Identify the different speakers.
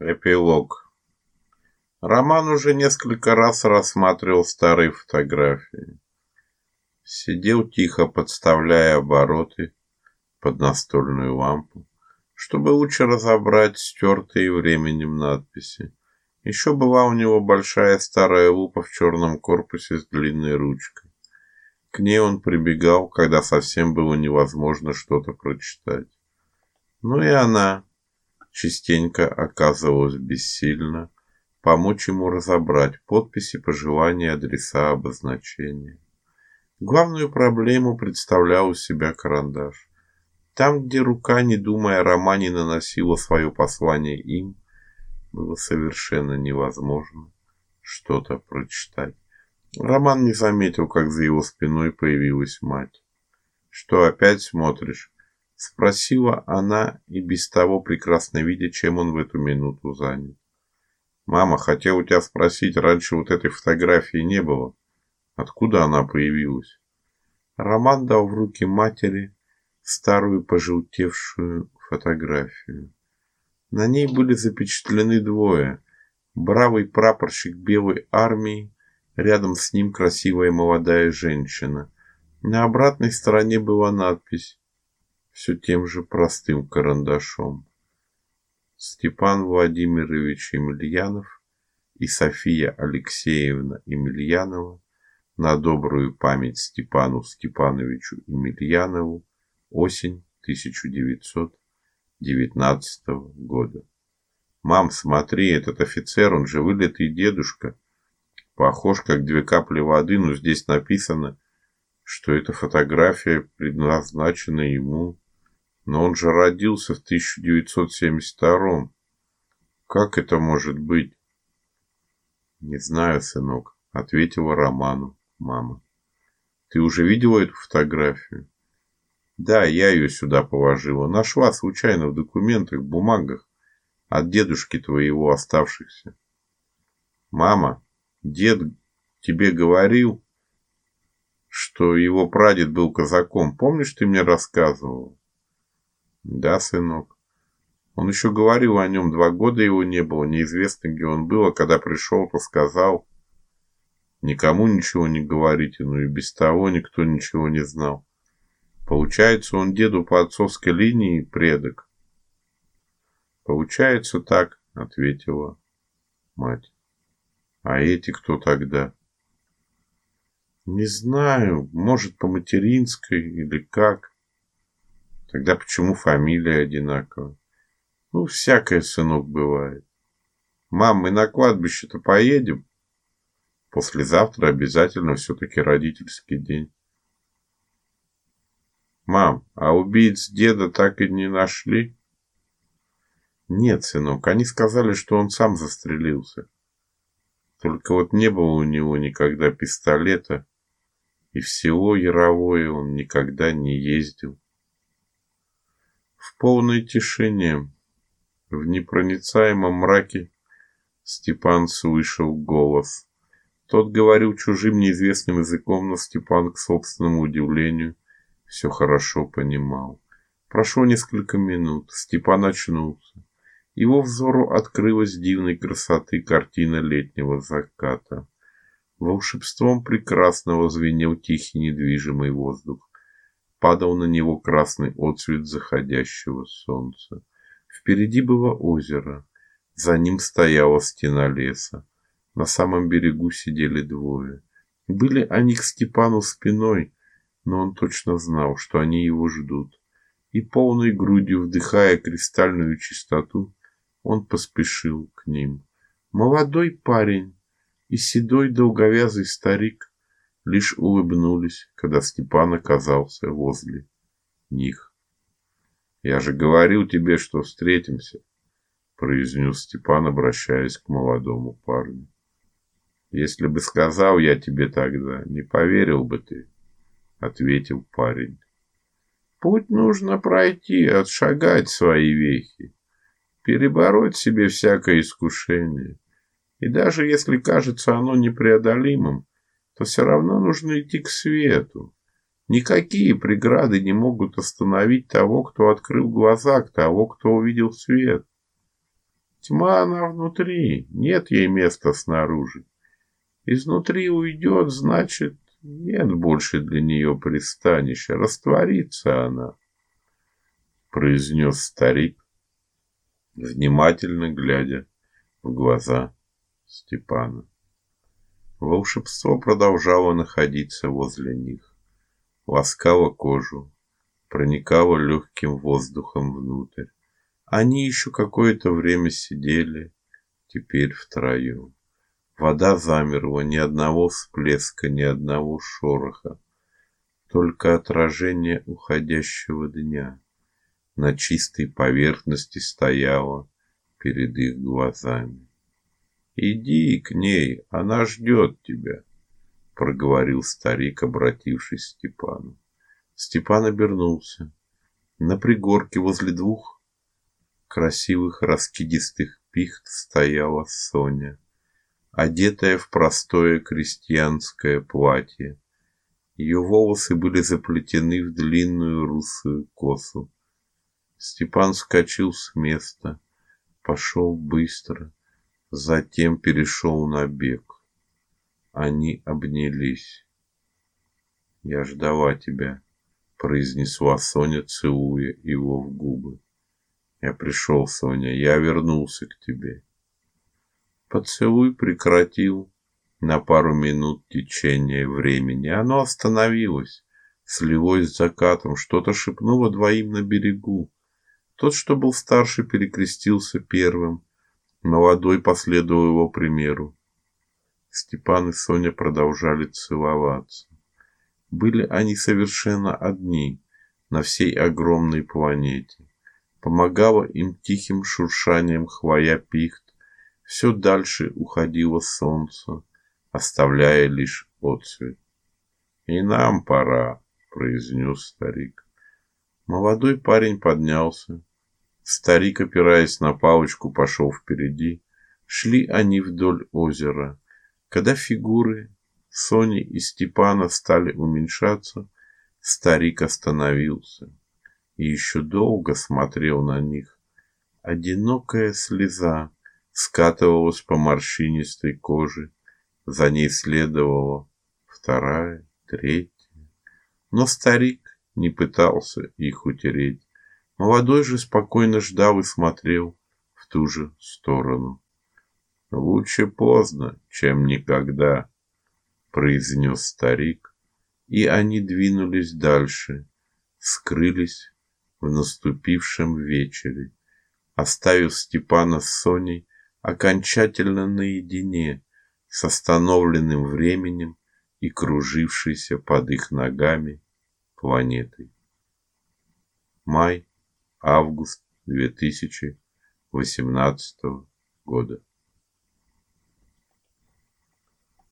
Speaker 1: Эпилог. Роман уже несколько раз рассматривал старые фотографии. Сидел тихо, подставляя обороты под настольную лампу, чтобы лучше разобрать стертые временем надписи. Еще была у него большая старая лупа в черном корпусе с длинной ручкой. К ней он прибегал, когда совсем было невозможно что-то прочитать. Ну и она частенько оказывалась бессильна помочь ему разобрать подписи, пожелания, адреса, обозначения. Главную проблему представлял у себя карандаш. Там, где рука, не думая о романе, наносила свое послание им, было совершенно невозможно что-то прочитать. Роман не заметил, как за его спиной появилась мать. Что опять смотришь? Спросила она, и без того прекрасно видя, чем он в эту минуту занят. Мама, хотел у тебя спросить, раньше вот этой фотографии не было. Откуда она появилась? Роман дал в руки матери старую пожелтевшую фотографию. На ней были запечатлены двое: бравый прапорщик белой армии, рядом с ним красивая молодая женщина. На обратной стороне была надпись все тем же простым карандашом. Степан Владимирович Емельянов и София Алексеевна Емельянова на добрую память Степану Степановичу Емельянову. Осень 1919 года. Мам, смотри, этот офицер, он же вылитый дедушка. Похож как две капли воды, но здесь написано, что эта фотография предназначена ему. Но он же родился в 1972 Как это может быть? Не знаю, сынок, ответила Роману мама. Ты уже видела эту фотографию? Да, я ее сюда положила. Нашла случайно в документах, бумагах от дедушки твоего оставшихся. Мама, дед тебе говорил, что его прадед был казаком. Помнишь, ты мне рассказывал? Да, сынок. Он еще говорил о нем, два года его не было, неизвестно, где он был, а когда пришел, то сказал: "Никому ничего не говорите", ну и без того никто ничего не знал. Получается, он деду по отцовской линии предок. Получается так, ответила мать. А эти кто тогда? Не знаю, может, по материнской или как. Тогда почему фамилия одинаковая? Ну, всякое, сынок, бывает. Мам, мы на кладбище-то поедем? Послезавтра обязательно все таки родительский день. Мам, а убийц деда так и не нашли? Нет, сынок, они сказали, что он сам застрелился. Только вот не было у него никогда пистолета, и в село Яровое он никогда не ездил. В полной тишине, в непроницаемом мраке Степан слышал голос. Тот говорил чужим неизвестным языком, но Степан к собственному удивлению все хорошо понимал. Прошло несколько минут, Степан очнулся. Его взору открылась дивной красоты картина летнего заката. Волшебством прекрасного звенел тихий недвижимый воздух падал на него красный отсвет заходящего солнца. Впереди было озеро, за ним стояла стена леса. На самом берегу сидели двое. Были они к Степану спиной, но он точно знал, что они его ждут. И полной грудью вдыхая кристальную чистоту, он поспешил к ним. Молодой парень и седой долговязый старик лишь улыбнулись, когда Степан оказался возле них. Я же говорил тебе, что встретимся, произнес Степан, обращаясь к молодому парню. Если бы сказал я тебе тогда, не поверил бы ты, ответил парень. Путь нужно пройти, отшагать свои вехи, перебороть себе всякое искушение. И даже если кажется оно непреодолимым, то все равно нужно идти к свету. Никакие преграды не могут остановить того, кто открыл глаза, к того, кто увидел свет. Тьма она внутри, нет ей места снаружи. Изнутри уйдет, значит, нет больше для нее пристанища, растворится она, произнес старик, внимательно глядя в глаза Степана. Волшебство продолжало находиться возле них, ласкало кожу, проникало легким воздухом внутрь. Они еще какое-то время сидели, теперь втроем. Вода замерла, ни одного всплеска, ни одного шороха, только отражение уходящего дня на чистой поверхности стояло перед их глазами. Иди к ней, она ждет тебя, проговорил старик, обратившись к Степану. Степан обернулся. На пригорке возле двух красивых раскидистых пихт стояла Соня, одетая в простое крестьянское платье. Ее волосы были заплетены в длинную русую косу. Степан вскочил с места, пошел быстро, затем перешел на бег. Они обнялись. Я ждала тебя, произнесла Соня, целуя его в губы. Я пришел, Соня, я вернулся к тебе. Поцелуй прекратил на пару минут течение времени. Оно остановилось, слилось с закатом, что-то шепнуло двоим на берегу. Тот, что был старше, перекрестился первым. Молодой последовал его примеру. Степан и Соня продолжали целоваться. Были они совершенно одни на всей огромной планете. Помогало им тихим шуршанием хвоя пихт. Все дальше уходило солнце, оставляя лишь отцвет. И нам пора, произнес старик. Молодой парень поднялся. Старик, опираясь на палочку, пошел впереди. Шли они вдоль озера. Когда фигуры Сони и Степана стали уменьшаться, старик остановился и еще долго смотрел на них. Одинокая слеза скатывалась по морщинистой коже, за ней следовала вторая, третья. Но старик не пытался их утереть. Молодой же спокойно ждал и смотрел в ту же сторону. Лучше поздно, чем никогда, произнес старик, и они двинулись дальше, скрылись в наступившем вечере, оставив Степана с Соней окончательно наедине с остановленным временем и кружившейся под их ногами планетой. Май, август 2018 года.